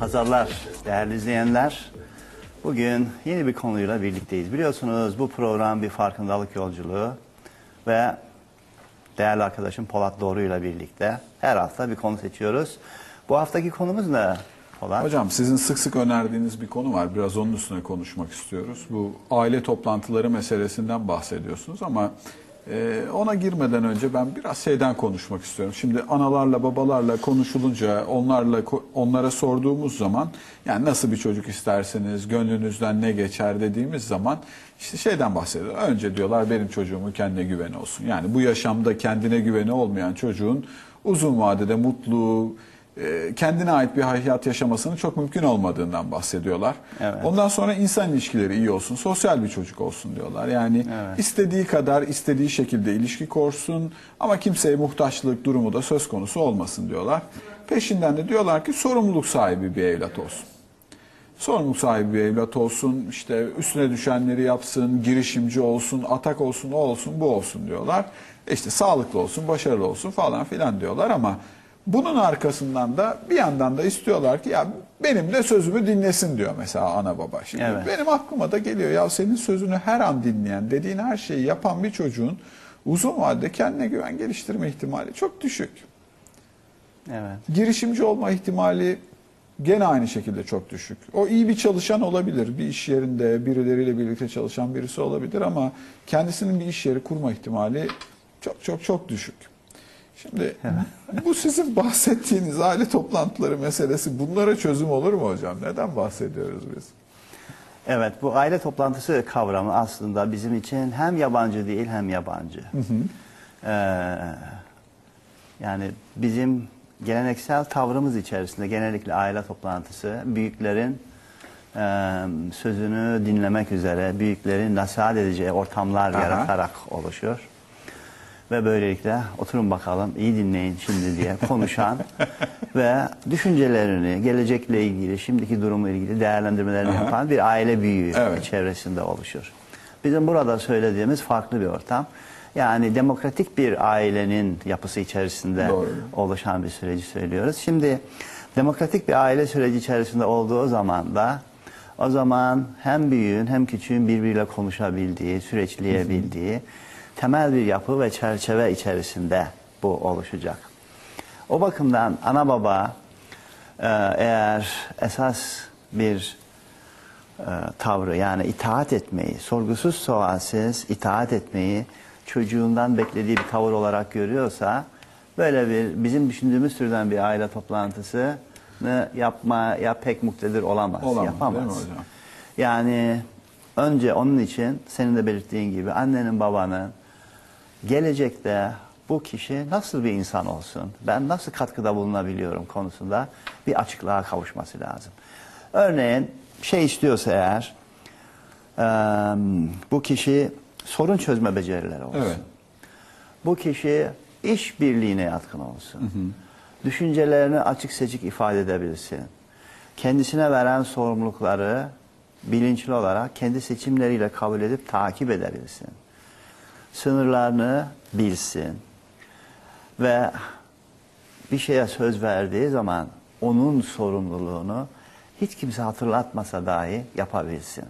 pazarlar değerli izleyenler. Bugün yeni bir konuyla birlikteyiz. Biliyorsunuz bu program bir farkındalık yolculuğu ve değerli arkadaşım Polat Doğru ile birlikte her hafta bir konu seçiyoruz. Bu haftaki konumuz ne Polat? Hocam sizin sık sık önerdiğiniz bir konu var. Biraz onun üstüne konuşmak istiyoruz. Bu aile toplantıları meselesinden bahsediyorsunuz ama e, ona girmeden önce ben biraz şeyden konuşmak istiyorum. Şimdi analarla babalarla konuşulunca onlarla onlara sorduğumuz zaman yani nasıl bir çocuk isterseniz gönlünüzden ne geçer dediğimiz zaman işte şeyden bahsediyor. Önce diyorlar benim çocuğumun kendine güveni olsun. Yani bu yaşamda kendine güveni olmayan çocuğun uzun vadede mutlu, kendine ait bir hayat yaşamasının çok mümkün olmadığından bahsediyorlar. Evet. Ondan sonra insan ilişkileri iyi olsun, sosyal bir çocuk olsun diyorlar. Yani Evet. istediği kadar istediği şekilde ilişki korsun ama kimseye muhtaçlık durumu da söz konusu olmasın diyorlar. Peşinden de diyorlar ki sorumluluk sahibi bir evlat olsun. Sorumluluk sahibi bir evlat olsun, işte üstüne düşenleri yapsın, girişimci olsun, atak olsun, o olsun, bu olsun diyorlar. İşte sağlıklı olsun, başarılı olsun falan filan diyorlar ama bunun arkasından da bir yandan da istiyorlar ki ya benim de sözümü dinlesin diyor mesela ana baba. Şimdi Evet. benim aklıma da geliyor ya senin sözünü her an dinleyen, dediğin her şeyi yapan bir çocuğun uzun vadede kendine güven geliştirme ihtimali çok düşük. Evet. Girişimci olma ihtimali gene aynı şekilde çok düşük. O iyi bir çalışan olabilir. Bir iş yerinde birileriyle birlikte çalışan birisi olabilir ama kendisinin bir iş yeri kurma ihtimali çok çok çok düşük. Şimdi bu sizin bahsettiğiniz aile toplantıları meselesi bunlara çözüm olur mu hocam? Neden bahsediyoruz biz? Evet bu aile toplantısı kavramı aslında bizim için hem yabancı değil hem yabancı. Ee, yani bizim geleneksel tavrımız içerisinde genellikle aile toplantısı büyüklerin e, sözünü dinlemek üzere büyüklerin nasihat edeceği ortamlar Aha. yaratarak oluşur. Ve böylelikle oturun bakalım iyi dinleyin şimdi diye konuşan ve düşüncelerini gelecekle ilgili şimdiki durumu ilgili değerlendirmelerini yapan bir aile büyüğü Evet. çevresinde oluşur. Bizim burada söylediğimiz farklı bir ortam. Yani demokratik bir ailenin yapısı içerisinde Doğru. oluşan bir süreci söylüyoruz. Şimdi demokratik bir aile süreci içerisinde olduğu zaman da o zaman hem büyüğün hem küçüğün birbiriyle konuşabildiği, süreçleyebildiği temel bir yapı ve çerçeve içerisinde bu oluşacak. O bakımdan ana baba e, eğer esas bir e, tavrı yani itaat etmeyi, sorgusuz sualsiz itaat etmeyi çocuğundan beklediği bir tavır olarak görüyorsa böyle bir bizim düşündüğümüz türden bir aile toplantısını yapmaya pek muktedir olamaz, Olamaz, yapamaz. Yani önce onun için senin de belirttiğin gibi annenin babanın gelecekte bu kişi nasıl bir insan olsun, ben nasıl katkıda bulunabiliyorum konusunda bir açıklığa kavuşması lazım. Örneğin şey istiyorsa eğer bu kişi sorun çözme becerileri olsun. Evet. Bu kişi iş birliğine yatkın olsun. Düşüncelerini açık seçik ifade edebilsin. Kendisine veren sorumlulukları bilinçli olarak kendi seçimleriyle kabul edip takip edebilsin. Sınırlarını bilsin. Ve bir şeye söz verdiği zaman onun sorumluluğunu hiç kimse hatırlatmasa dahi yapabilsin.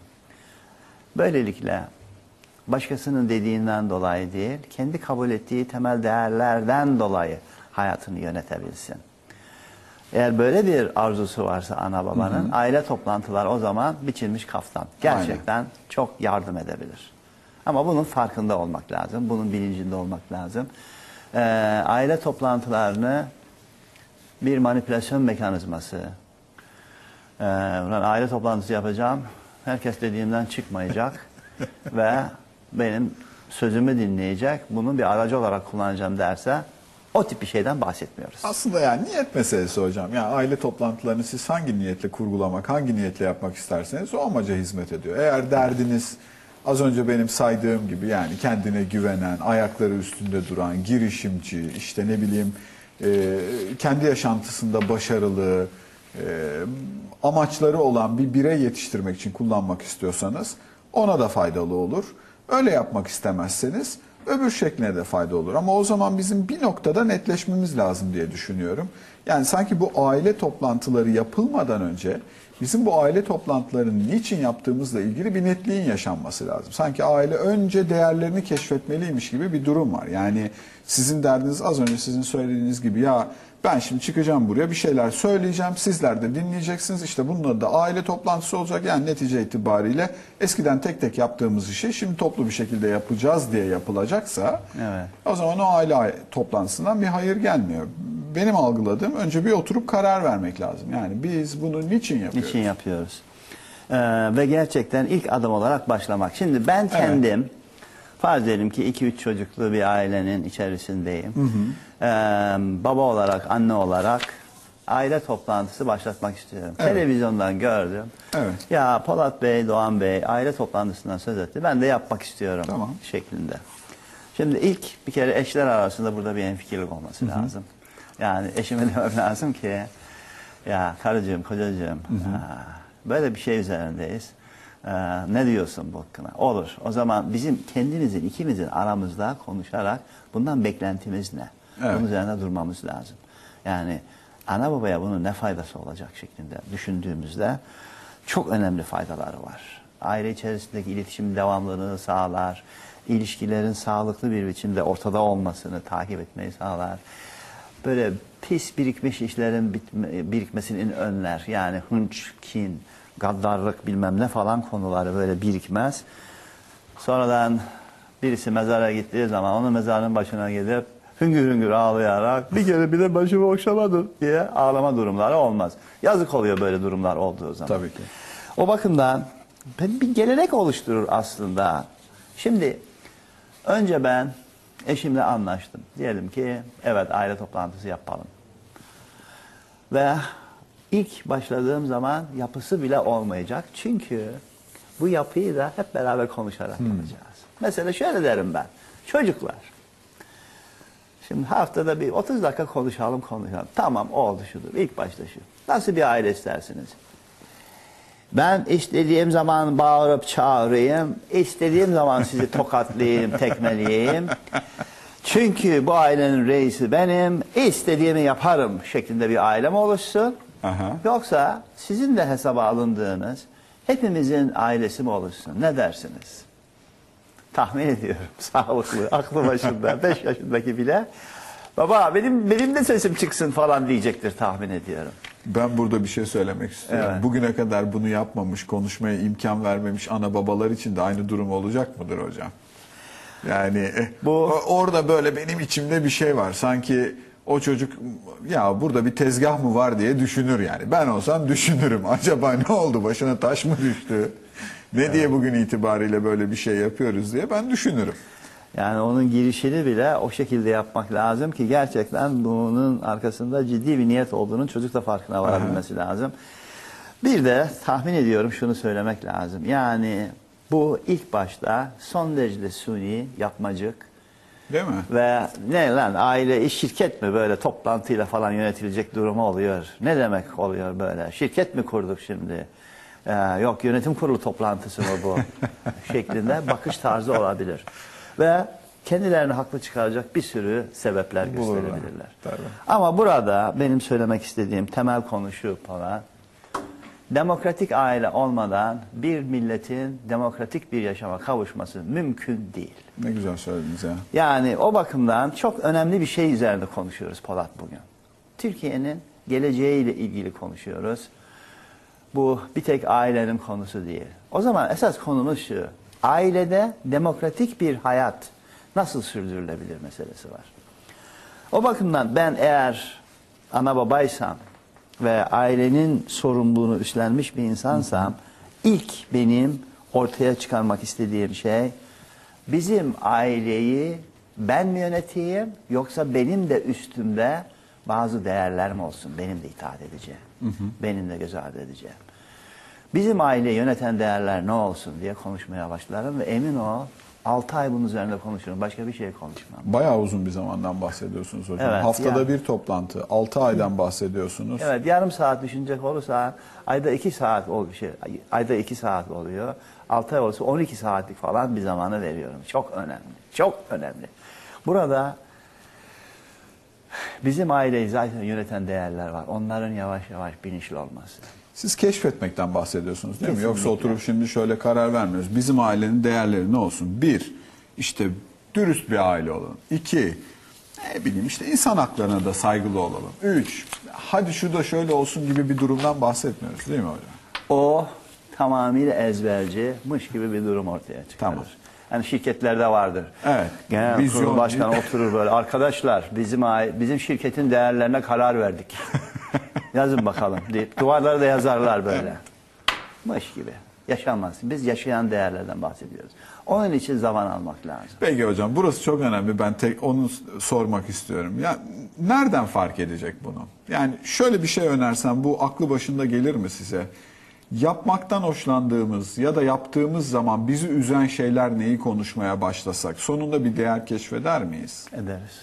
Böylelikle başkasının dediğinden dolayı değil, kendi kabul ettiği temel değerlerden dolayı hayatını yönetebilsin. Eğer böyle bir arzusu varsa ana babanın, aile toplantılar o zaman biçilmiş kaftan. Gerçekten çok yardım edebilir. Ama bunun farkında olmak lazım, bunun bilincinde olmak lazım. Ee, aile toplantılarını bir manipülasyon mekanizması, ulan aile toplantısı yapacağım. Herkes dediğimden çıkmayacak ve benim sözümü dinleyecek. Bunu bir aracı olarak kullanacağım derse o tip bir şeyden bahsetmiyoruz. Aslında yani niyet meselesi hocam. Yani aile toplantılarını siz hangi niyetle kurgulamak, hangi niyetle yapmak isterseniz o amaca hizmet ediyor. Eğer derdiniz az önce benim saydığım gibi yani kendine güvenen, ayakları üstünde duran, girişimci, işte ne bileyim e, kendi yaşantısında başarılı, e, amaçları olan bir birey yetiştirmek için kullanmak istiyorsanız ona da faydalı olur. Öyle yapmak istemezseniz öbür şekline de fayda olur. Ama o zaman bizim bir noktada netleşmemiz lazım diye düşünüyorum. Yani sanki bu aile toplantıları yapılmadan önce bizim bu aile toplantılarını niçin yaptığımızla ilgili bir netliğin yaşanması lazım. Sanki aile önce değerlerini keşfetmeliymiş gibi bir durum var. Yani sizin derdiniz az önce sizin söylediğiniz gibi ya ben şimdi çıkacağım buraya bir şeyler söyleyeceğim. Sizler de dinleyeceksiniz. İşte bunun adı da aile toplantısı olacak. Yani netice itibariyle eskiden tek tek yaptığımız işi şimdi toplu bir şekilde yapacağız diye yapılacaksa Evet. o zaman o aile toplantısından bir hayır gelmiyor. Benim algıladığım önce bir oturup karar vermek lazım. Yani biz bunu niçin yapıyoruz? Niçin yapıyoruz? Ee, ve gerçekten ilk adım olarak başlamak. Şimdi ben kendim farz edelim ki 2-3 çocuklu bir ailenin içerisindeyim. Ee, baba olarak, anne olarak aile toplantısı başlatmak istiyorum. Evet. Televizyondan gördüm. Evet. Ya Polat Bey, Doğan Bey aile toplantısından söz etti. Ben de yapmak istiyorum Tamam. şeklinde. Şimdi ilk bir kere eşler arasında burada bir enfikirlik olması lazım. Yani eşime demem lazım ki ya karıcığım, kocacığım aa, böyle bir şey üzerindeyiz. Ee, ne diyorsun bu hakkında? Olur. O zaman bizim kendimizin, ikimizin aramızda konuşarak bundan beklentimiz ne? Evet. Bunun üzerine durmamız lazım. Yani ana babaya bunun ne faydası olacak şeklinde düşündüğümüzde çok önemli faydaları var. Aile içerisindeki iletişim devamlılığını sağlar. ilişkilerin sağlıklı bir biçimde ortada olmasını takip etmeyi sağlar. Böyle pis birikmiş işlerin bitme, birikmesini önler. Yani hınç, kin, gaddarlık bilmem ne falan konuları böyle birikmez. Sonradan birisi mezara gittiği zaman onun mezarının başına gidip hüngür hüngür ağlayarak bir kere bir de başımı okşamadın diye ağlama durumları olmaz. Yazık oluyor böyle durumlar olduğu zaman. Tabii ki. O bakımdan bir gelenek oluşturur aslında. Şimdi önce ben eşimle anlaştım. Diyelim ki evet aile toplantısı yapalım. Ve ilk başladığım zaman yapısı bile olmayacak. Çünkü bu yapıyı da hep beraber konuşarak yapacağız. Mesela şöyle derim ben. Çocuklar. Şimdi haftada bir 30 dakika konuşalım konuşalım. Tamam oldu şudur. İlk başta şu. Nasıl bir aile istersiniz? Ben istediğim zaman bağırıp çağırayım, istediğim zaman sizi tokatlayayım, tekmeleyeyim. Çünkü bu ailenin reisi benim, istediğimi yaparım şeklinde bir aile mi oluşsun? Aha. Yoksa sizin de hesaba alındığınız hepimizin ailesi mi oluşsun? Ne dersiniz? Tahmin ediyorum. Sağlıklı, aklı başında, 5 yaşındaki bile. Baba benim benim de sesim çıksın falan diyecektir tahmin ediyorum. Ben burada bir şey söylemek istiyorum. Evet. Bugüne kadar bunu yapmamış, konuşmaya imkan vermemiş ana babalar için de aynı durum olacak mıdır hocam? Yani eh, Bu- orada böyle benim içimde bir şey var. Sanki o çocuk ya burada bir tezgah mı var diye düşünür yani. Ben olsam düşünürüm. Acaba ne oldu? Başına taş mı düştü? Ne diye bugün itibariyle böyle bir şey yapıyoruz diye ben düşünürüm. Yani onun girişini bile o şekilde yapmak lazım ki gerçekten bunun arkasında ciddi bir niyet olduğunun çocuk da farkına varabilmesi lazım. Bir de tahmin ediyorum şunu söylemek lazım. Yani bu ilk başta son derecede suni, yapmacık Değil mi? ve ne lan aile iş şirket mi böyle toplantıyla falan yönetilecek durumu oluyor. Ne demek oluyor böyle? Şirket mi kurduk şimdi? Ee, yok yönetim kurulu toplantısı mı bu? şeklinde bakış tarzı olabilir. Ve kendilerini haklı çıkaracak bir sürü sebepler Bulurlar. gösterebilirler. Tabii. Ama burada benim söylemek istediğim temel konu şu falan. Demokratik aile olmadan bir milletin demokratik bir yaşama kavuşması mümkün değil. Ne güzel söylediniz ya. Yani o bakımdan çok önemli bir şey üzerinde konuşuyoruz Polat bugün. Türkiye'nin geleceğiyle ilgili konuşuyoruz. Bu bir tek ailenin konusu değil. O zaman esas konumuz şu. Ailede demokratik bir hayat nasıl sürdürülebilir meselesi var. O bakımdan ben eğer ana babaysam ve ailenin sorumluluğunu üstlenmiş bir insansam ilk benim ortaya çıkarmak istediğim şey bizim aileyi ben mi yöneteyim yoksa benim de üstümde bazı değerler mi olsun benim de itaat edeceğim. Benim de göz ardı edeceğim. Bizim aileyi yöneten değerler ne olsun diye konuşmaya başlarım ve emin ol 6 ay bunun üzerinde konuşurum. Başka bir şey konuşmam. Bayağı uzun bir zamandan bahsediyorsunuz hocam. Evet, Haftada yani- bir toplantı, 6 aydan bahsediyorsunuz. Evet yarım saat düşünecek olursa ayda 2 saat ol şey ayda 2 saat oluyor. 6 ay olursa 12 saatlik falan bir zamanı veriyorum. Çok önemli. Çok önemli. Burada bizim aileyi zaten yöneten değerler var. Onların yavaş yavaş bilinçli olması. Siz keşfetmekten bahsediyorsunuz değil mi? Yoksa Kesinlikle. oturup şimdi şöyle karar vermiyoruz. Bizim ailenin değerleri ne olsun? Bir, işte dürüst bir aile olalım. İki, ne bileyim işte insan haklarına da saygılı olalım. Üç, hadi şu da şöyle olsun gibi bir durumdan bahsetmiyoruz değil mi hocam? O tamamıyla ezberci, mış gibi bir durum ortaya çıkarır. Tamam. Yani şirketlerde vardır. Evet. Genel Vizyon kurul başkanı oturur böyle. Arkadaşlar bizim bizim şirketin değerlerine karar verdik. Yazın bakalım deyip duvarlara da yazarlar böyle. Mış gibi. Yaşanmaz. Biz yaşayan değerlerden bahsediyoruz. Onun için zaman almak lazım. Peki hocam burası çok önemli. Ben tek onu sormak istiyorum. Ya nereden fark edecek bunu? Yani şöyle bir şey önersem bu aklı başında gelir mi size? Yapmaktan hoşlandığımız ya da yaptığımız zaman bizi üzen şeyler neyi konuşmaya başlasak sonunda bir değer keşfeder miyiz? Ederiz.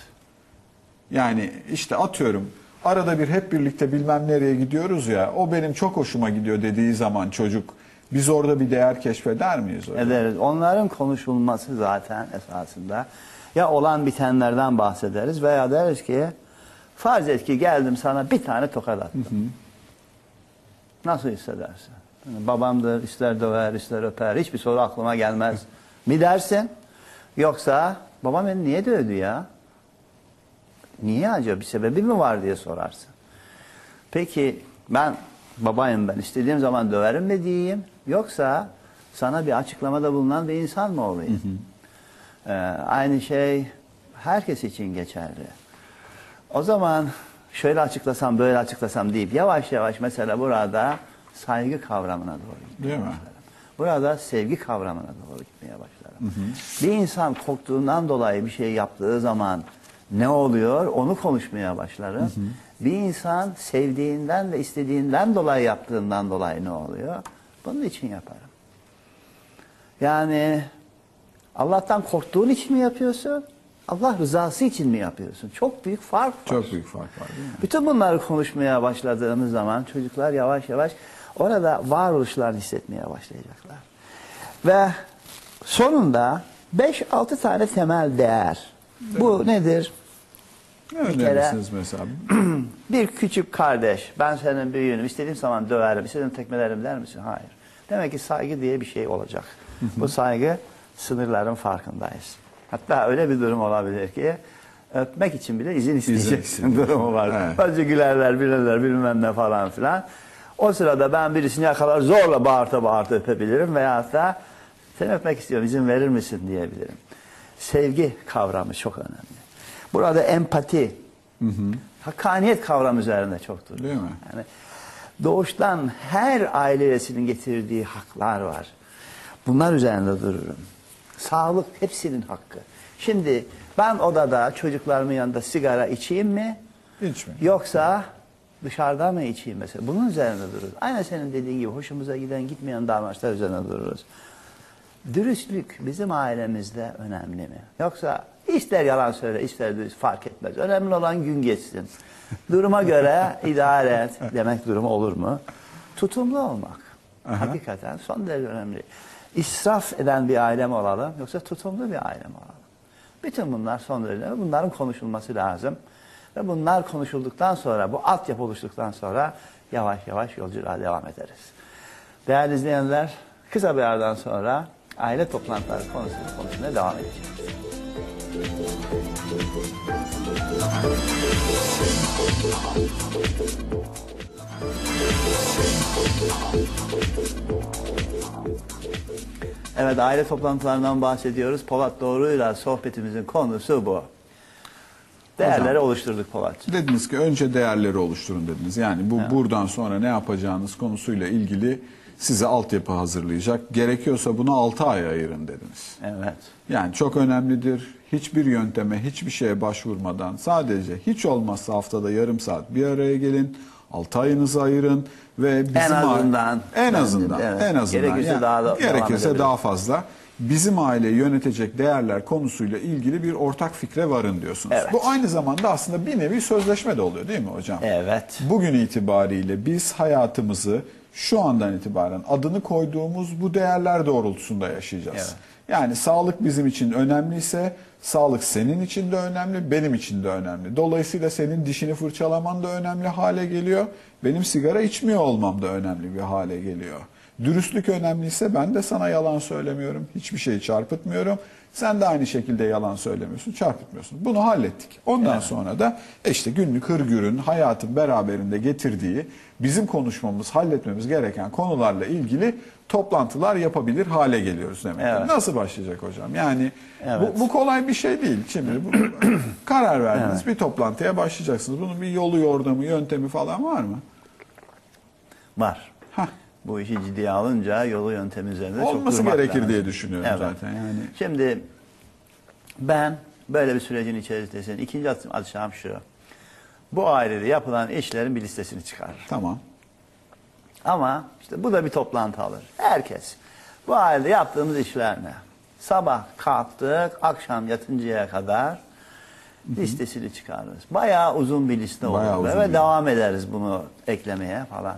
Yani işte atıyorum arada bir hep birlikte bilmem nereye gidiyoruz ya o benim çok hoşuma gidiyor dediği zaman çocuk biz orada bir değer keşfeder miyiz hocam? Ederiz. Onların konuşulması zaten esasında ya olan bitenlerden bahsederiz veya deriz ki farz et ki geldim sana bir tane tokat attım. Nasıl hissedersin? Babamdır, ister döver, ister öper, hiçbir soru aklıma gelmez. Mi dersin? Yoksa babam beni niye dövdü ya? Niye acaba bir sebebi mi var diye sorarsın. Peki ben babayım ben istediğim zaman döverim mi diyeyim yoksa sana bir açıklamada bulunan bir insan mı olayım? Ee, aynı şey herkes için geçerli. O zaman şöyle açıklasam böyle açıklasam deyip yavaş yavaş mesela burada saygı kavramına doğru gitmeye Değil mi? başlarım. Burada sevgi kavramına doğru gitmeye başlarım. Bir insan korktuğundan dolayı bir şey yaptığı zaman ne oluyor onu konuşmaya başlarım. Bir insan sevdiğinden ve istediğinden dolayı yaptığından dolayı ne oluyor? Bunun için yaparım. Yani Allah'tan korktuğun için mi yapıyorsun? Allah rızası için mi yapıyorsun? Çok büyük fark var. Çok büyük fark var değil mi? Bütün bunları konuşmaya başladığımız zaman çocuklar yavaş yavaş orada varoluşlarını hissetmeye başlayacaklar. Ve sonunda 5-6 tane temel değer. Bu nedir? Ne Bir kere- önerirsiniz mesela? Bir küçük kardeş, ben senin büyüğünüm, istediğim zaman döverim, istediğim tekmelerim der misin? Hayır. Demek ki saygı diye bir şey olacak. Bu saygı sınırların farkındayız. Hatta öyle bir durum olabilir ki öpmek için bile izin isteyeceksin isteyeceksin. durumu var. Evet. Önce gülerler, bilirler, bilmem ne falan filan. O sırada ben birisini yakalar zorla bağırta bağırta öpebilirim veyahut da seni öpmek istiyorum izin verir misin diyebilirim. Sevgi kavramı çok önemli. Burada empati, hakkaniyet kavramı üzerinde çok duruyor. Değil mi? Yani doğuştan her aile üyesinin getirdiği haklar var. Bunlar üzerinde dururum. Sağlık hepsinin hakkı. Şimdi ben odada çocuklarımın yanında sigara içeyim mi? Hiç mi? Yoksa dışarıda mı içeyim mesela? Bunun üzerinde dururuz. Aynen senin dediğin gibi hoşumuza giden gitmeyen davranışlar üzerine dururuz. Dürüstlük bizim ailemizde önemli mi? Yoksa ister yalan söyle ister dürüst fark etmez. Önemli olan gün geçsin. Duruma göre idare et demek durumu olur mu? Tutumlu olmak. Aha. Hakikaten son derece önemli. İsraf eden bir aile mi olalım yoksa tutumlu bir aile mi olalım? Bütün bunlar son derece. Bunların konuşulması lazım. Ve bunlar konuşulduktan sonra, bu altyapı oluştuktan sonra yavaş yavaş yolculuğa devam ederiz. Değerli izleyenler, kısa bir aradan sonra aile toplantıları konusunu konuşmaya devam edeceğiz. Evet, aile toplantılarından bahsediyoruz. Polat Doğru'yla sohbetimizin konusu bu. Değerleri oluşturduk Polat. Dediniz ki önce değerleri oluşturun dediniz. Yani bu buradan sonra ne yapacağınız konusuyla ilgili size altyapı hazırlayacak. Gerekiyorsa bunu 6 ay ayırın dediniz. Evet. Yani çok önemlidir. Hiçbir yönteme, hiçbir şeye başvurmadan sadece hiç olmazsa haftada yarım saat bir araya gelin. 6 ayınızı ayırın ve bizim En azından. en azından evet. en azından Gerekirse yani daha da gerekirse daha fazla bizim aileyi yönetecek değerler konusuyla ilgili bir ortak fikre varın diyorsunuz. Evet. Bu aynı zamanda aslında bir nevi sözleşme de oluyor değil mi hocam? Evet. Bugün itibariyle biz hayatımızı şu andan itibaren adını koyduğumuz bu değerler doğrultusunda yaşayacağız. Evet. Yani sağlık bizim için önemliyse sağlık senin için de önemli, benim için de önemli. Dolayısıyla senin dişini fırçalaman da önemli hale geliyor. Benim sigara içmiyor olmam da önemli bir hale geliyor. Dürüstlük önemliyse ben de sana yalan söylemiyorum. Hiçbir şeyi çarpıtmıyorum. Sen de aynı şekilde yalan söylemiyorsun, çarpıtmıyorsun. Bunu hallettik. Ondan sonra da işte günlük hırgürün, hayatın beraberinde getirdiği bizim konuşmamız, halletmemiz gereken konularla ilgili toplantılar yapabilir hale geliyoruz demek. Evet. Nasıl başlayacak hocam? Yani Evet. bu, bu kolay bir şey değil. Şimdi bu, karar verdiniz bir toplantıya başlayacaksınız. Bunun bir yolu, yordamı, yöntemi falan var mı? Var. Bu işi ciddiye alınca yolu yöntemi üzerinde çok Olması durmak gerekir lazım. diye düşünüyorum Evet. zaten. Yani Şimdi ben böyle bir sürecin içerisindeyim. İkinci atacağım şu. Bu ailede yapılan işlerin bir listesini çıkarır. tamam. Ama işte bu da bir toplantı alır. Herkes. Bu ailede yaptığımız işler ne? Sabah kalktık, akşam yatıncaya kadar listesini çıkarırız. Bayağı uzun bir liste olur. Ve devam ederiz bunu eklemeye falan.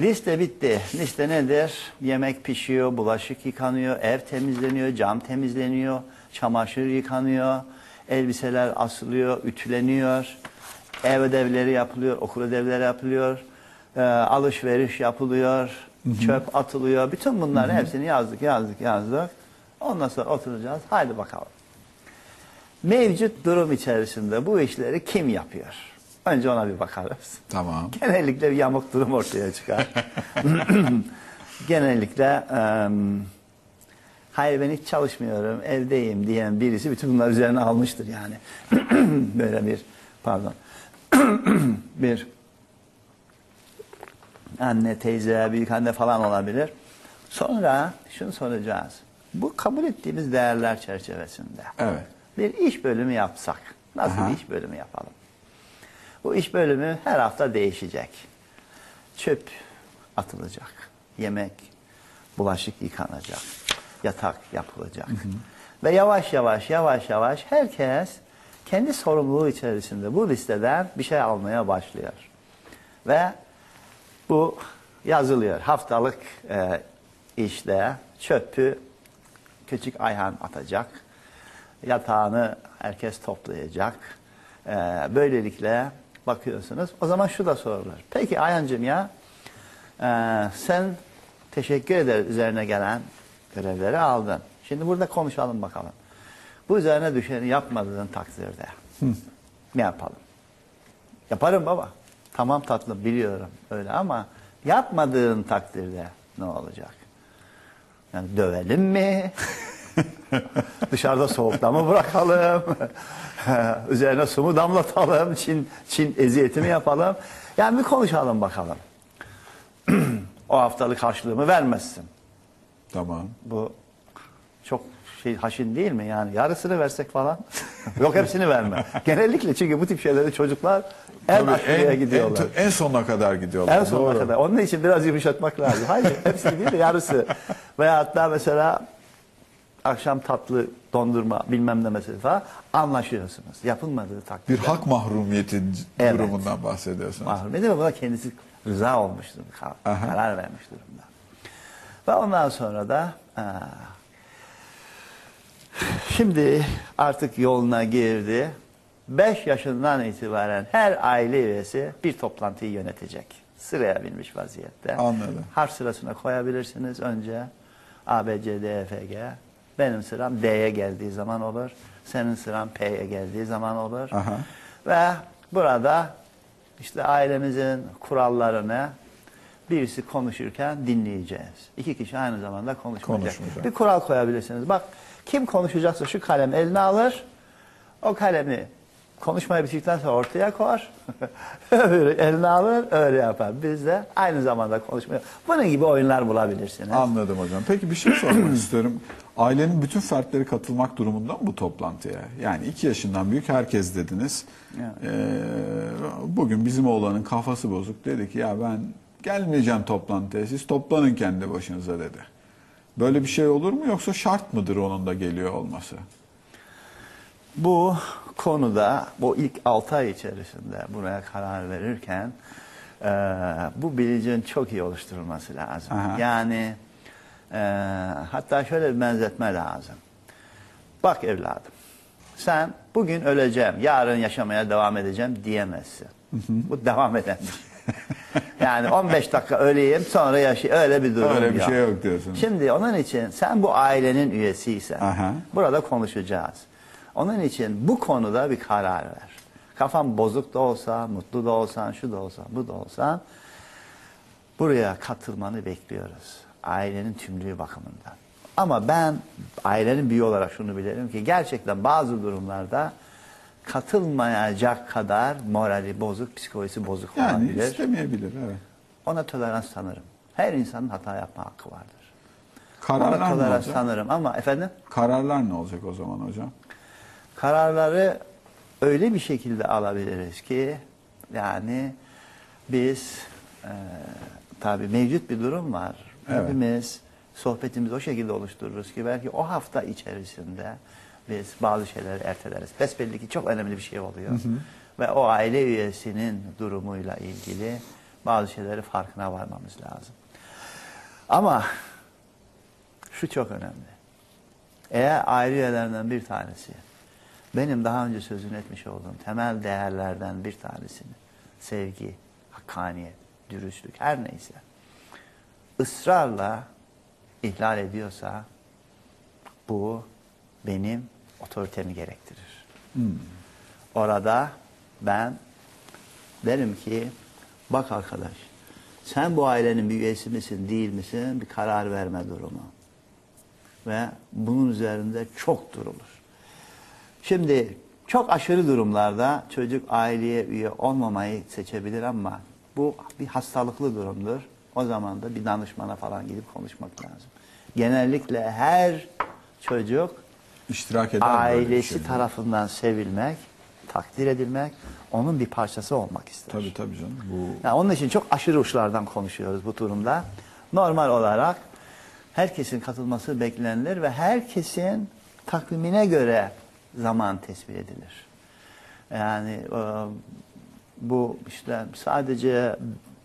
Liste bitti. Liste nedir? Yemek pişiyor, bulaşık yıkanıyor, ev temizleniyor, cam temizleniyor, çamaşır yıkanıyor, elbiseler asılıyor, ütüleniyor, ev ödevleri yapılıyor, okul ödevleri yapılıyor, e, alışveriş yapılıyor, çöp atılıyor. Bütün bunların hepsini yazdık, yazdık, yazdık. Ondan sonra oturacağız. Haydi bakalım. Mevcut durum içerisinde bu işleri kim yapıyor? Önce ona bir bakarız. Tamam. Genellikle bir yamuk durum ortaya çıkar. Genellikle em, hayır ben hiç çalışmıyorum, evdeyim diyen birisi bütün bunlar üzerine almıştır yani. Böyle bir, pardon, bir anne, teyze, büyük anne falan olabilir. Sonra şunu soracağız. Bu kabul ettiğimiz değerler çerçevesinde Evet. bir iş bölümü yapsak, nasıl Aha. bir iş bölümü yapalım? Bu iş bölümü her hafta değişecek. Çöp atılacak, yemek, bulaşık yıkanacak, yatak yapılacak. Ve yavaş yavaş, yavaş yavaş herkes kendi sorumluluğu içerisinde bu listeden bir şey almaya başlıyor. Ve bu yazılıyor. Haftalık e, işte çöpü küçük Ayhan atacak. Yatağını herkes toplayacak. E, böylelikle bakıyorsunuz. O zaman şu da sorulur. Peki Ayhancığım ya e, sen teşekkür eder üzerine gelen görevleri aldın. Şimdi burada konuşalım bakalım. Bu üzerine düşeni yapmadığın takdirde ne yapalım? Yaparım baba. Tamam tatlım biliyorum öyle ama yapmadığın takdirde ne olacak? Yani dövelim mi? Dışarıda soğukta mı bırakalım? Üzerine su mu damlatalım? Çin, Çin eziyeti mi yapalım? Yani bir konuşalım bakalım. o haftalık harçlığımı vermezsin. Tamam. Bu çok şey haşin değil mi? Yani yarısını versek falan. Yok hepsini verme. Genellikle çünkü bu tip şeyleri çocuklar en Tabii en, gidiyorlar. En, en sonuna kadar gidiyorlar. En sonuna Doğru. kadar. Onun için biraz yumuşatmak lazım. Hayır, hepsini değil de yarısı. Veya hatta mesela akşam tatlı dondurma bilmem ne mesela falan anlaşıyorsunuz. Yapılmadığı takdirde. Bir hak mahrumiyeti Evet. durumundan bahsediyorsunuz. mahrum edin ve buna kendisi rıza olmuştur. ka- Aha. Karar vermiş durumda. Ve ondan sonra da aa, şimdi artık yoluna girdi. 5 yaşından itibaren her aile üyesi bir toplantıyı yönetecek. Sıraya binmiş vaziyette. Anladım. Harf sırasına koyabilirsiniz önce. A, B, C, D, E, F, G. Benim sıram D'ye geldiği zaman olur. Senin sıran P'ye geldiği zaman olur. Aha. Ve burada işte ailemizin kurallarını birisi konuşurken dinleyeceğiz. İki kişi aynı zamanda konuşmayacak. Konuşmayacak. Bir kural koyabilirsiniz. Bak kim konuşacaksa şu kalem eline alır. O kalemi konuşmaya bitirdikten sonra ortaya koyar. eline alır öyle yapar. Biz de aynı zamanda konuşmaya. Bunun gibi oyunlar bulabilirsiniz. Anladım hocam. Peki bir şey sormak istiyorum. Ailenin bütün fertleri katılmak durumunda mı bu toplantıya? Yani iki yaşından büyük herkes dediniz. Ee, bugün bizim oğlanın kafası bozuk. Dedi ki ya ben gelmeyeceğim toplantıya. Siz toplanın kendi başınıza dedi. Böyle bir şey olur mu yoksa şart mıdır onun da geliyor olması? Bu konuda bu ilk 6 ay içerisinde buraya karar verirken e, bu bilincin çok iyi oluşturulması lazım. Aha. Yani e, hatta şöyle bir benzetme lazım. Bak evladım sen bugün öleceğim, yarın yaşamaya devam edeceğim diyemezsin. Bu devam eden bir şey. Yani 15 dakika öleyim sonra yaşayayım öyle bir durum Öyle bir yok. şey yok diyorsunuz. Şimdi onun için sen bu ailenin üyesiysen Aha. burada konuşacağız. Onun için bu konuda bir karar ver. Kafan bozuk da olsa, mutlu da olsan, şu da olsa, bu da olsa buraya katılmanı bekliyoruz. Ailenin tümlüğü bakımından. Ama ben ailenin büyüğü olarak şunu bilirim ki gerçekten bazı durumlarda katılmayacak kadar morali bozuk, psikolojisi bozuk Yani olabilir. istemeyebilir evet. Ona tolerans tanırım. Her insanın hata yapma hakkı vardır. Kararlar Ona ne tolerans olacak? tanırım ama efendim Kararlar ne olacak o zaman hocam? Kararları öyle bir şekilde alabiliriz ki yani biz e, tabii mevcut bir durum var. Evet. Hepimiz sohbetimizi o şekilde oluştururuz ki belki o hafta içerisinde biz bazı şeyleri erteleriz. Besbelli ki çok önemli bir şey oluyor. Ve o aile üyesinin durumuyla ilgili bazı şeyleri farkına varmamız lazım. Ama şu çok önemli. Eğer aile üyelerinden bir tanesi benim daha önce sözünü etmiş olduğum temel değerlerden bir tanesini sevgi, hakkaniyet, dürüstlük her neyse ısrarla ihlal ediyorsa bu benim otoritemi gerektirir. Orada ben derim ki bak arkadaş sen bu ailenin bir üyesi misin değil misin bir karar verme durumu. Ve bunun üzerinde çok durulur. Şimdi çok aşırı durumlarda çocuk aileye üye olmamayı seçebilir ama bu bir hastalıklı durumdur. O zaman da bir danışmana falan gidip konuşmak lazım. Genellikle her çocuk İştirak eder ailesi şeyde. tarafından sevilmek, takdir edilmek, onun bir parçası olmak ister. Tabii tabii canım. Bu Yani onun için çok aşırı uçlardan konuşuyoruz bu durumda. Normal olarak herkesin katılması beklenilir ve herkesin takvimine göre zaman tespit edilir. Yani e, bu işte sadece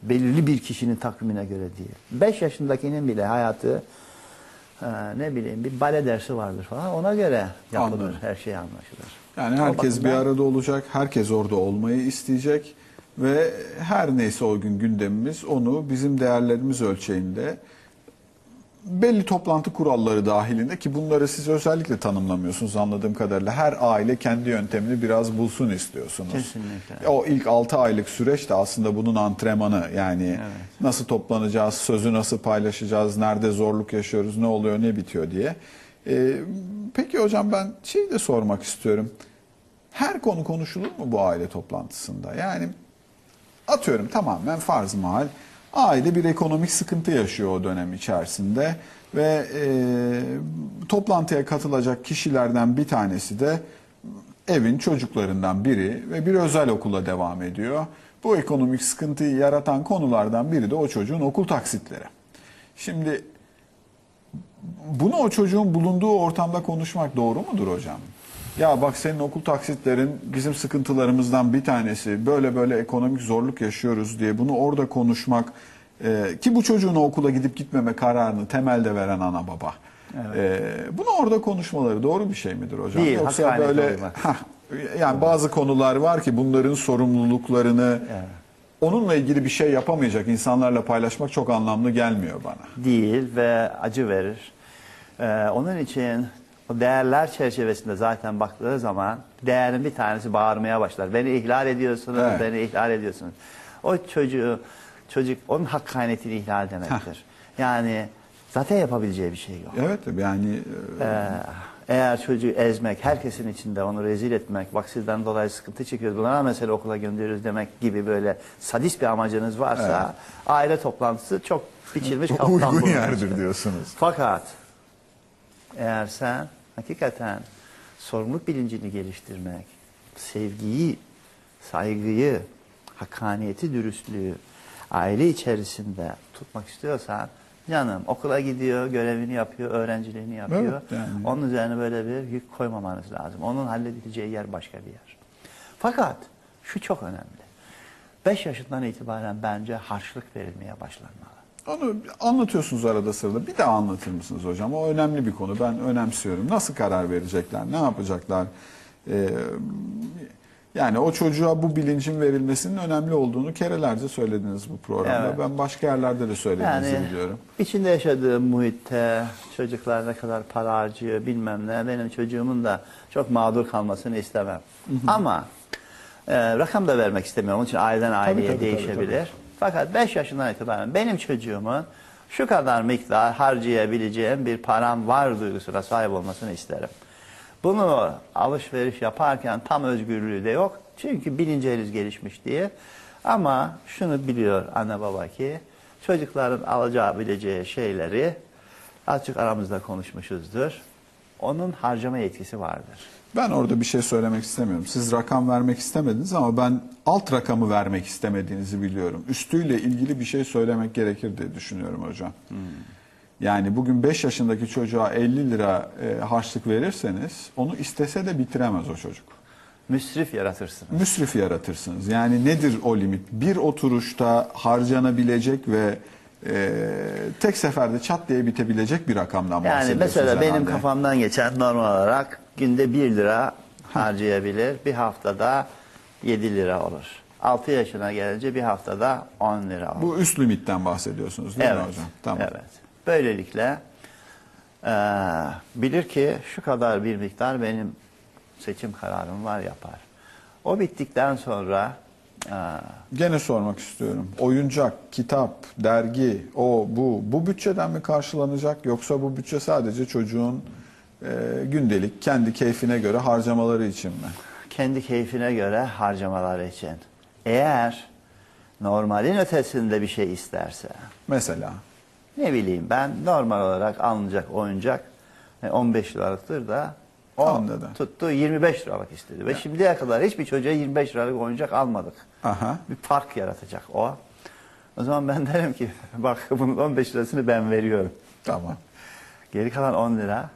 belirli bir kişinin takvimine göre değil. 5 yaşındakinin bile hayatı e, ne bileyim bir bale dersi vardır falan ona göre yapılır. Anladım. Her şey anlaşılır. Yani herkes bir arada olacak, herkes orada olmayı isteyecek ve her neyse o gün gündemimiz onu bizim değerlerimiz ölçeğinde belli toplantı kuralları dahilinde ki bunları siz özellikle tanımlamıyorsunuz anladığım kadarıyla. Her aile kendi yöntemini biraz bulsun istiyorsunuz. Kesinlikle. O ilk 6 aylık süreç de aslında bunun antrenmanı. Yani nasıl toplanacağız, sözü nasıl paylaşacağız, nerede zorluk yaşıyoruz, ne oluyor, ne bitiyor diye. Ee, peki hocam ben şey de sormak istiyorum. Her konu konuşulur mu bu aile toplantısında? Yani atıyorum tamamen farz mahal aile bir ekonomik sıkıntı yaşıyor o dönem içerisinde ve e, toplantıya katılacak kişilerden bir tanesi de evin çocuklarından biri ve bir özel okula devam ediyor. Bu ekonomik sıkıntıyı yaratan konulardan biri de o çocuğun okul taksitleri. Şimdi bunu o çocuğun bulunduğu ortamda konuşmak doğru mudur hocam? Ya bak senin okul taksitlerin bizim sıkıntılarımızdan bir tanesi. Böyle böyle ekonomik zorluk yaşıyoruz diye bunu orada konuşmak e, ki bu çocuğun okula gidip gitmeme kararını temelde veren ana baba. E, bunu orada konuşmaları doğru bir şey midir hocam? Değil, Yoksa böyle. Hah, yani bazı konular var ki bunların sorumluluklarını onunla ilgili bir şey yapamayacak insanlarla paylaşmak çok anlamlı gelmiyor bana. değil ve acı verir. Ee, onun için o değerler çerçevesinde zaten baktığı zaman değerin bir tanesi bağırmaya başlar. Beni ihlal ediyorsunuz, Evet. beni ihlal ediyorsunuz. O çocuğu, çocuk onun hakkaniyetini ihlal demektir. Yani zaten yapabileceği bir şey yok. Evet yani e, Ee, eğer çocuğu ezmek, herkesin içinde onu rezil etmek, bak sizden dolayı sıkıntı çekiyoruz, buna mesela okula gönderiyoruz demek gibi böyle sadist bir amacınız varsa aile toplantısı çok biçilmiş kaptan uygun yerdir diyorsunuz. Fakat eğer sen hakikaten sorumluluk bilincini geliştirmek, sevgiyi, saygıyı, hakkaniyeti, dürüstlüğü aile içerisinde tutmak istiyorsan Canım okula gidiyor, görevini yapıyor, öğrenciliğini yapıyor. Evet, yani. Onun üzerine böyle bir yük koymamanız lazım. Onun halledileceği yer başka bir yer. Fakat şu çok önemli. 5 yaşından itibaren bence harçlık verilmeye başlanmalı. Onu anlatıyorsunuz arada sırada. Bir daha anlatır mısınız hocam? O önemli bir konu. Ben önemsiyorum. Nasıl karar verecekler? Ne yapacaklar? Ee, yani o çocuğa bu bilincin verilmesinin önemli olduğunu kerelerce söylediniz bu programda. Evet. Ben başka yerlerde de söylediğinizi Yani biliyorum. içinde yaşadığım muhitte çocuklar ne kadar para harcıyor bilmem ne. Benim çocuğumun da çok mağdur kalmasını istemem. Ama e, rakam da vermek istemiyorum. Onun için aileden aileye tabii, tabii, değişebilir. tabii. Fakat 5 yaşından itibaren benim çocuğumun şu kadar miktar harcayabileceğim bir param var duygusuna sahip olmasını isterim. Bunu alışveriş yaparken tam özgürlüğü de yok. Çünkü bilinci henüz gelişmiş diye. Ama şunu biliyor anne baba ki çocukların alacağı bileceği şeyleri açık aramızda konuşmuşuzdur. Onun harcama yetkisi vardır. Ben orada bir şey söylemek istemiyorum. Siz rakam vermek istemediniz ama ben alt rakamı vermek istemediğinizi biliyorum. Üstüyle ilgili bir şey söylemek gerekir diye düşünüyorum hocam. Yani bugün 5 yaşındaki çocuğa 50 lira e, harçlık verirseniz onu istese de bitiremez o çocuk. Müsrif yaratırsınız. Müsrif yaratırsınız. Yani nedir o limit? Bir oturuşta harcanabilecek ve e, tek seferde çat diye bitebilecek bir rakamdan Yani bahsediyorsunuz mesela benim herhalde. kafamdan geçen normal olarak günde 1 lira harcayabilir. Bir haftada 7 lira olur. 6 yaşına gelince bir haftada 10 lira olur. Bu üst limitten bahsediyorsunuz değil mi evet. hocam? Tamam. Evet. Böylelikle eee, bilir ki şu kadar bir miktar benim seçim kararım var yapar. O bittikten sonra eee, Gene sormak istiyorum. Oyuncak, kitap, dergi, o bu bu bütçeden mi karşılanacak yoksa bu bütçe sadece çocuğun e, gündelik kendi keyfine göre harcamaları için mi? kendi keyfine göre harcamaları için. Eğer normalin ötesinde bir şey isterse, Mesela ne bileyim ben normal olarak alınacak oyuncak e, 15 liralıktır da o Anladım. tuttu 25 liralık istedi. Ve şimdiye kadar hiçbir çocuğa 25 liralık oyuncak almadık. aha Bir fark yaratacak o. O zaman ben derim ki bak bunun 15 lirasını ben veriyorum. tamam. Geri kalan 10 lira.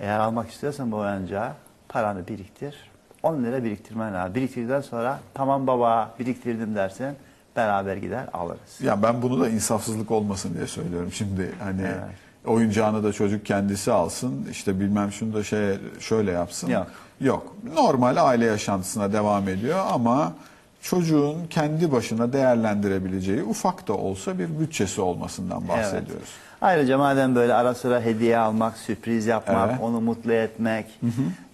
Eğer almak istiyorsan bu oyuncağı paranı biriktir. 10 lira biriktirmen lazım. Biriktirdikten sonra tamam baba biriktirdim dersen beraber gider alırız. Ya ben bunu da insafsızlık olmasın diye söylüyorum. Şimdi hani Evet. Oyuncağını da çocuk kendisi alsın, işte bilmem şunu da şey şöyle yapsın. Yok. Yok. Normal aile yaşantısına devam ediyor ama çocuğun kendi başına değerlendirebileceği ufak da olsa bir bütçesi olmasından bahsediyoruz. Evet. Ayrıca madem böyle ara sıra hediye almak, sürpriz yapmak, Evet. onu mutlu etmek,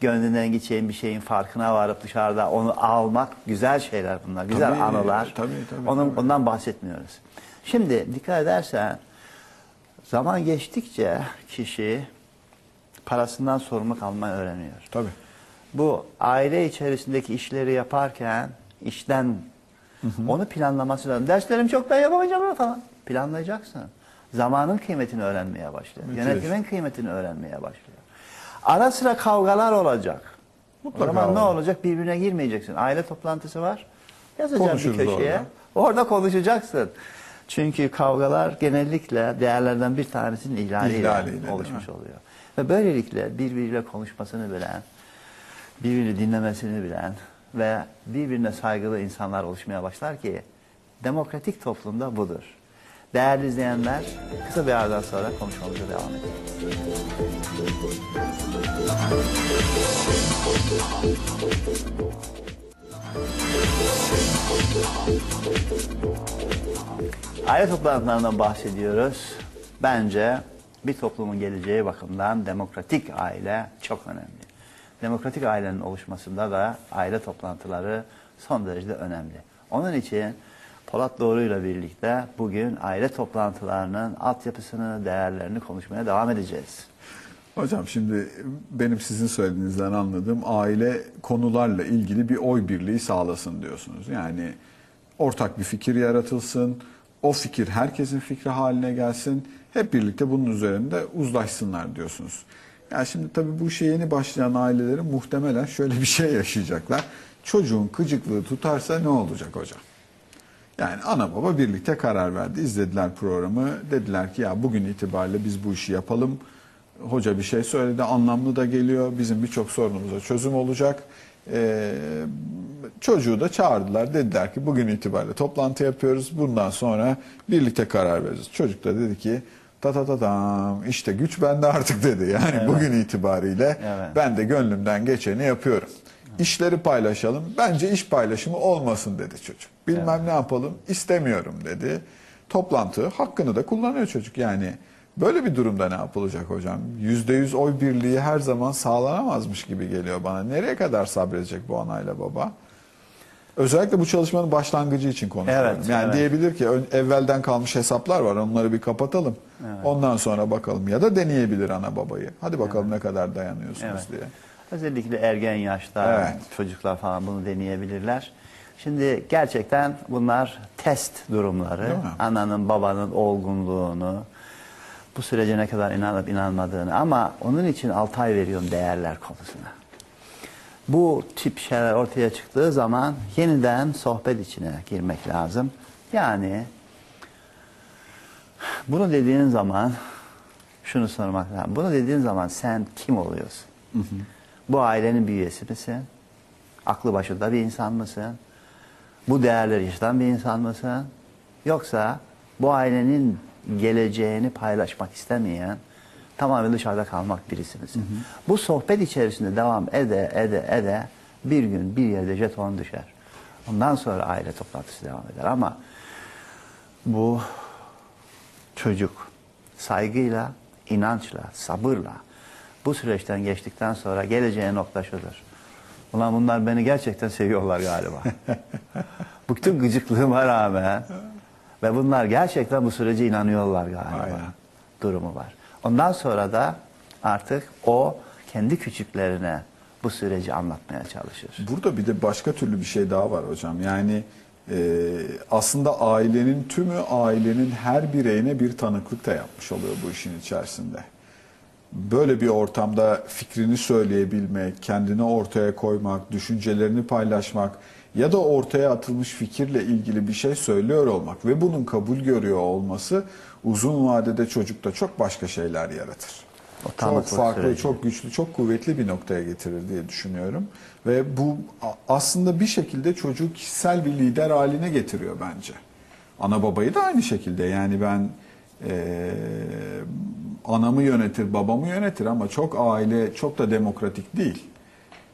gönlünden geçen bir şeyin farkına varıp dışarıda onu almak güzel şeyler bunlar. Güzel Tabii, anılar. tabii, tabii, Onun, tabii. Ondan bahsetmiyoruz. Şimdi dikkat edersen zaman geçtikçe kişi parasından sorumluluk almayı öğreniyor. Tabii. Bu aile içerisindeki işleri yaparken işten onu planlaması lazım. Derslerim çok ben yapamayacağım ama falan. Planlayacaksın. Zamanın kıymetini öğrenmeye başlıyor. Müthiş. Yönetimin kıymetini öğrenmeye başlıyor. Ara sıra kavgalar olacak. Mutlaka o zaman ne olacak? Birbirine girmeyeceksin. Aile toplantısı var. Yazacaksın Konuşuruz bir köşeye. orada. Orada. konuşacaksın. Çünkü kavgalar genellikle değerlerden bir tanesinin ihlaliyle, İhlaliyle, oluşmuş oluyor. Ve böylelikle birbiriyle konuşmasını bilen, birbirini dinlemesini bilen ve birbirine saygılı insanlar oluşmaya başlar ki demokratik toplumda budur. Değerli izleyenler, kısa bir aradan sonra konuşmamıza devam edelim. Aile toplantılarından bahsediyoruz. Bence bir toplumun geleceği bakımından demokratik aile çok önemli. Demokratik ailenin oluşmasında da aile toplantıları son derece önemli. Onun için Polat Doğru ile birlikte bugün aile toplantılarının altyapısını, değerlerini konuşmaya devam edeceğiz. Hocam şimdi benim sizin söylediğinizden anladığım aile konularla ilgili bir oy birliği sağlasın diyorsunuz. Yani ortak bir fikir yaratılsın, o fikir herkesin fikri haline gelsin, hep birlikte bunun üzerinde uzlaşsınlar diyorsunuz. Yani şimdi tabii bu işe yeni başlayan ailelerin muhtemelen şöyle bir şey yaşayacaklar. Çocuğun gıcıklığı tutarsa ne olacak hocam? Yani ana baba birlikte karar verdi. İzlediler programı. Dediler ki ya bugün itibariyle biz bu işi yapalım. Hoca bir şey söyledi. Anlamlı da geliyor. Bizim birçok sorunumuza çözüm olacak. Ee, çocuğu da çağırdılar. Dediler ki bugün itibariyle toplantı yapıyoruz. Bundan sonra birlikte karar vereceğiz. Çocuk da dedi ki ta ta ta tam işte güç bende artık dedi. Yani bugün itibariyle Evet. ben de gönlümden geçeni yapıyorum. İşleri paylaşalım. Bence iş paylaşımı olmasın dedi çocuk. Bilmem ne yapalım istemiyorum dedi. Toplantı hakkını da kullanıyor çocuk. Yani böyle bir durumda ne yapılacak hocam? Yüzde yüz oy birliği her zaman sağlanamazmış gibi geliyor bana. Nereye kadar sabredecek bu anayla baba? Özellikle bu çalışmanın başlangıcı için konuşuyorum. Evet, yani evet. diyebilir ki evvelden kalmış hesaplar var onları bir kapatalım. Ondan sonra bakalım ya da deneyebilir ana babayı. Hadi bakalım ne kadar dayanıyorsunuz Evet. diye. Özellikle ergen yaşta Evet. çocuklar falan bunu deneyebilirler. Şimdi gerçekten bunlar test durumları. Ananın babanın olgunluğunu, bu sürece ne kadar inanıp inanmadığını ama onun için 6 ay veriyorum değerler konusuna. Bu tip şeyler ortaya çıktığı zaman yeniden sohbet içine girmek lazım. Yani bunu dediğin zaman şunu sormak lazım. Bunu dediğin zaman sen kim oluyorsun? Bu ailenin bir üyesi misin? Aklı başında bir insan mısın? Bu değerleri yaşatan bir insan mısın? Yoksa bu ailenin geleceğini paylaşmak istemeyen, tamamen dışarıda kalmak birisi misin? Bu sohbet içerisinde devam ede ede ede bir gün bir yerde jeton düşer. Ondan sonra aile toplantısı devam eder ama bu çocuk saygıyla, inançla, sabırla bu süreçten geçtikten sonra geleceği nokta şudur. Ulan bunlar beni gerçekten seviyorlar galiba. Bütün gıcıklığıma rağmen ve bunlar gerçekten bu sürece inanıyorlar galiba. Aynen. Durumu var. Ondan sonra da artık o kendi küçüklerine bu süreci anlatmaya çalışır. Burada bir de başka türlü bir şey daha var hocam. Yani e, aslında ailenin tümü ailenin her bireyine bir tanıklık da yapmış oluyor bu işin içerisinde. Böyle bir ortamda fikrini söyleyebilmek, kendini ortaya koymak, düşüncelerini paylaşmak ya da ortaya atılmış fikirle ilgili bir şey söylüyor olmak ve bunun kabul görüyor olması uzun vadede çocukta çok başka şeyler yaratır. O Çok farklı, süreci. çok güçlü, çok kuvvetli bir noktaya getirir diye düşünüyorum. Ve bu aslında bir şekilde çocuğu kişisel bir lider haline getiriyor bence. Ana babayı da aynı şekilde. Yani ben eee, anamı yönetir, babamı yönetir ama çok aile çok da demokratik değil.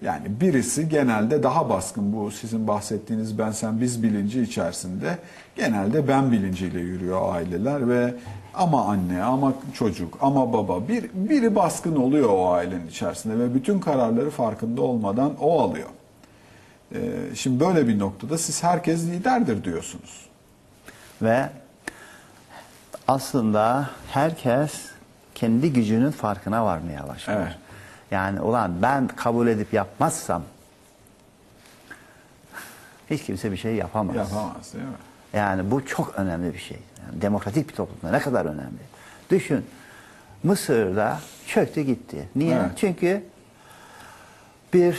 Yani birisi genelde daha baskın bu sizin bahsettiğiniz ben sen biz bilinci içerisinde genelde ben bilinciyle yürüyor aileler ve ama anne ama çocuk ama baba bir biri baskın oluyor o ailenin içerisinde ve bütün kararları farkında olmadan o alıyor. Ee, şimdi böyle bir noktada siz herkes liderdir diyorsunuz. Ve aslında herkes kendi gücünün farkına varmaya başlar. Evet. Yani ulan ben kabul edip yapmazsam hiç kimse bir şey yapamaz. Yapamaz değil mi? Yani bu çok önemli bir şey. Yani demokratik bir toplumda ne kadar önemli. Düşün Mısır'da çöktü gitti. Niye? Evet. Çünkü bir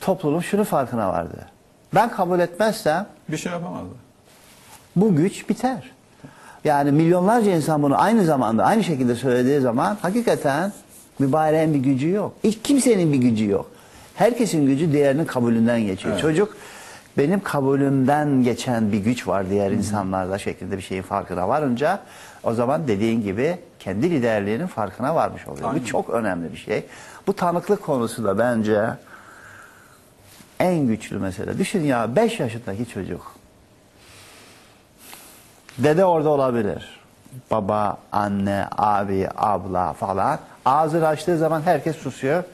toplum şunu farkına vardı. Ben kabul etmezsem Bir şey yapamazlar. bu güç biter. Yani milyonlarca insan bunu aynı zamanda aynı şekilde söylediği zaman hakikaten mübareğin bir gücü yok. Hiç kimsenin bir gücü yok. Herkesin gücü diğerinin kabulünden geçiyor. Evet. Çocuk benim kabulümden geçen bir güç var diğer insanlarda şeklinde bir şeyin farkına varınca o zaman dediğin gibi kendi liderliğinin farkına varmış oluyor. Aynen. Bu çok önemli bir şey. Bu tanıklık konusu da bence en güçlü mesele. Düşün ya 5 yaşındaki çocuk Dede orada olabilir. Baba, anne, abi, abla falan. Ağzını açtığı zaman herkes susuyor.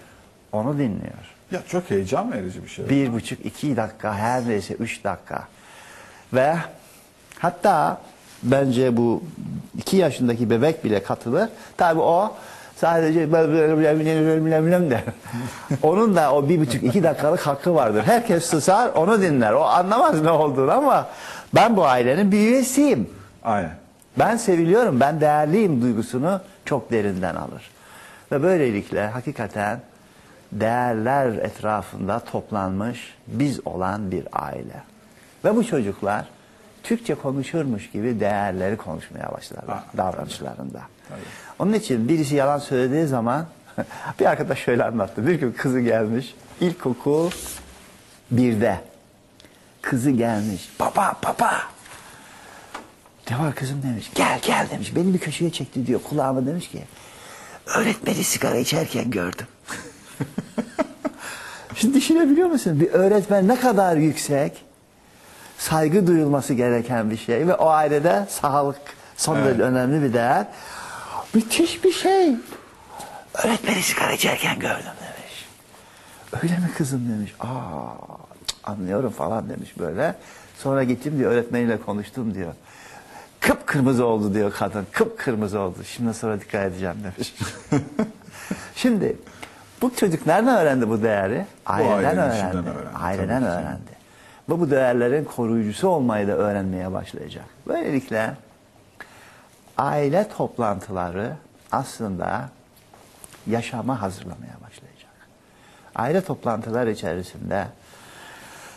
Onu dinliyor. Ya çok heyecan verici bir şey. Bir buçuk, iki dakika, her neyse üç dakika. Ve hatta bence bu iki yaşındaki bebek bile katılır. Tabi o sadece bilmem der. Onun da o bir buçuk, iki dakikalık hakkı vardır. Herkes susar, onu dinler. O anlamaz ne olduğunu ama ben bu ailenin bir üyesiyim. Aynen. Ben seviliyorum, ben değerliyim duygusunu çok derinden alır. Ve böylelikle hakikaten değerler etrafında toplanmış biz olan bir aile. Ve bu çocuklar Türkçe konuşurmuş gibi değerleri konuşmaya başlarlar Ha, davranışlarında. Onun için birisi yalan söylediği zaman bir arkadaş şöyle anlattı. Bir gün kızı gelmiş ilkokul birde. Kızı gelmiş. Baba baba. Ne var kızım demiş. Gel gel demiş. Beni bir köşeye çekti diyor. Kulağıma demiş ki. Öğretmeni sigara içerken gördüm. Şimdi düşünebiliyor musun? Bir öğretmen ne kadar yüksek, saygı duyulması gereken bir şey ve o ailede sağlık son Evet. derece önemli bir değer. Müthiş bir şey. Öğretmeni sigara içerken gördüm demiş. Öyle mi kızım demiş. Aa anlıyorum falan demiş böyle. Sonra gittim diyor öğretmeniyle konuştum diyor. Kıpkırmızı oldu diyor kadın. Kıpkırmızı oldu. Şimdi sonra dikkat edeceğim demiş. Şimdi bu çocuk nereden öğrendi bu değeri? Aileden öğrendi. öğrendi, Aileden tabii ki. öğrendi. Ve bu değerlerin koruyucusu olmayı da öğrenmeye başlayacak. Böylelikle aile toplantıları aslında yaşama hazırlamaya başlayacak. Aile toplantılar içerisinde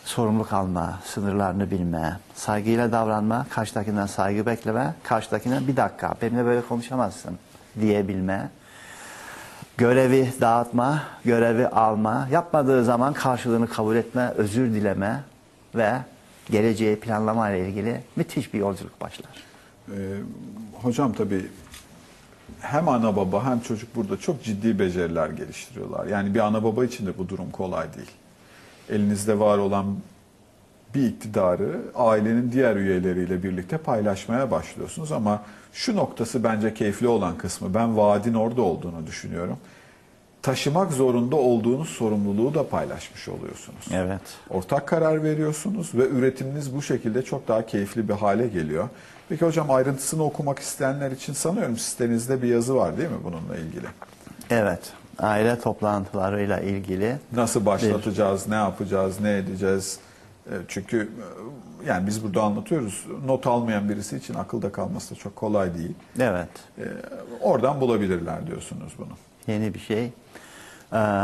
sorumluluk alma, sınırlarını bilme, saygıyla davranma, karşıdakinden saygı bekleme, karşıdakinden bir dakika benimle böyle konuşamazsın diyebilme, görevi dağıtma, görevi alma, yapmadığı zaman karşılığını kabul etme, özür dileme ve geleceği planlama ile ilgili müthiş bir yolculuk başlar. Ee, hocam tabii hem ana baba hem çocuk burada çok ciddi beceriler geliştiriyorlar. Yani bir ana baba için de bu durum kolay değil. Elinizde var olan bir iktidarı ailenin diğer üyeleriyle birlikte paylaşmaya başlıyorsunuz ama şu noktası bence keyifli olan kısmı ben vaadin orada olduğunu düşünüyorum. Taşımak zorunda olduğunuz sorumluluğu da paylaşmış oluyorsunuz. Evet. Ortak karar veriyorsunuz ve üretiminiz bu şekilde çok daha keyifli bir hale geliyor. Peki hocam ayrıntısını okumak isteyenler için sanıyorum sitenizde bir yazı var değil mi bununla ilgili? Evet. Aile toplantılarıyla ilgili Nasıl başlatacağız, ne yapacağız, ne edeceğiz? E, Çünkü e, yani biz burada anlatıyoruz. Not almayan birisi için akılda kalması da çok kolay değil. evet E, Oradan bulabilirler diyorsunuz bunu. yeni bir şey.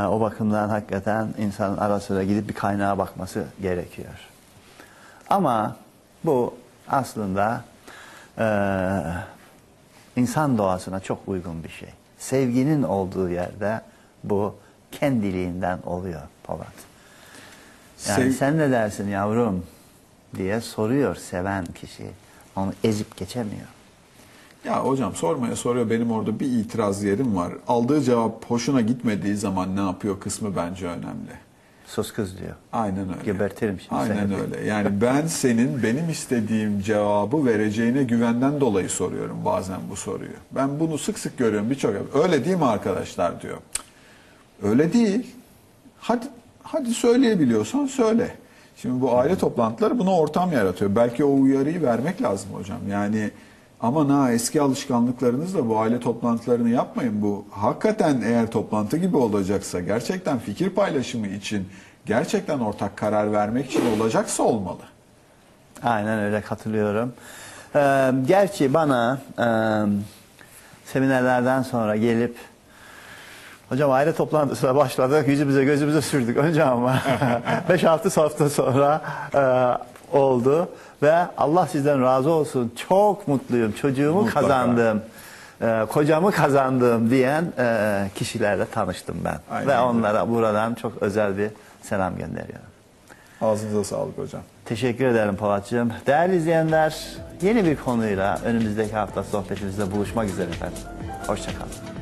O bakımdan hakikaten insanın ara sıra gidip bir kaynağa bakması gerekiyor. Ama bu aslında insan doğasına çok uygun bir şey. Sevginin olduğu yerde bu kendiliğinden oluyor Polat. Yani Sev- sen ne dersin yavrum diye soruyor seven kişi. Onu ezip geçemiyor. Ya hocam sormaya soruyor benim orada bir itiraz yerim var. Aldığı cevap hoşuna gitmediği zaman ne yapıyor kısmı bence önemli. Sus kız diyor. Aynen öyle. Gebertirim şimdi Aynen seni. öyle. Yani ben senin benim istediğim cevabı vereceğine güvenden dolayı soruyorum bazen bu soruyu. Ben bunu sık sık görüyorum birçok. Öyle değil mi arkadaşlar diyor. Öyle değil. Hadi hadi söyleyebiliyorsan söyle. Şimdi bu aile toplantıları buna ortam yaratıyor. Belki o uyarıyı vermek lazım hocam. Yani aman ha eski alışkanlıklarınızla bu aile toplantılarını yapmayın. Bu hakikaten eğer toplantı gibi olacaksa gerçekten fikir paylaşımı için gerçekten ortak karar vermek için olacaksa olmalı. Aynen öyle katılıyorum. Ee, gerçi bana e, seminerlerden sonra gelip hocam aile toplantısına başladık yüzümüze gözümüze sürdük önce ama 5-6 hafta sonra e, oldu ve Allah sizden razı olsun çok mutluyum çocuğumu Mutlaka. kazandım e, kocamı kazandım diyen e, kişilerle tanıştım ben Aynen ve onlara buradan çok özel bir selam gönderiyorum. Ağzınıza sağlık hocam. Teşekkür ederim Polatcığım. Değerli izleyenler, yeni bir konuyla önümüzdeki hafta sohbetimizde buluşmak üzere efendim. Hoşçakalın.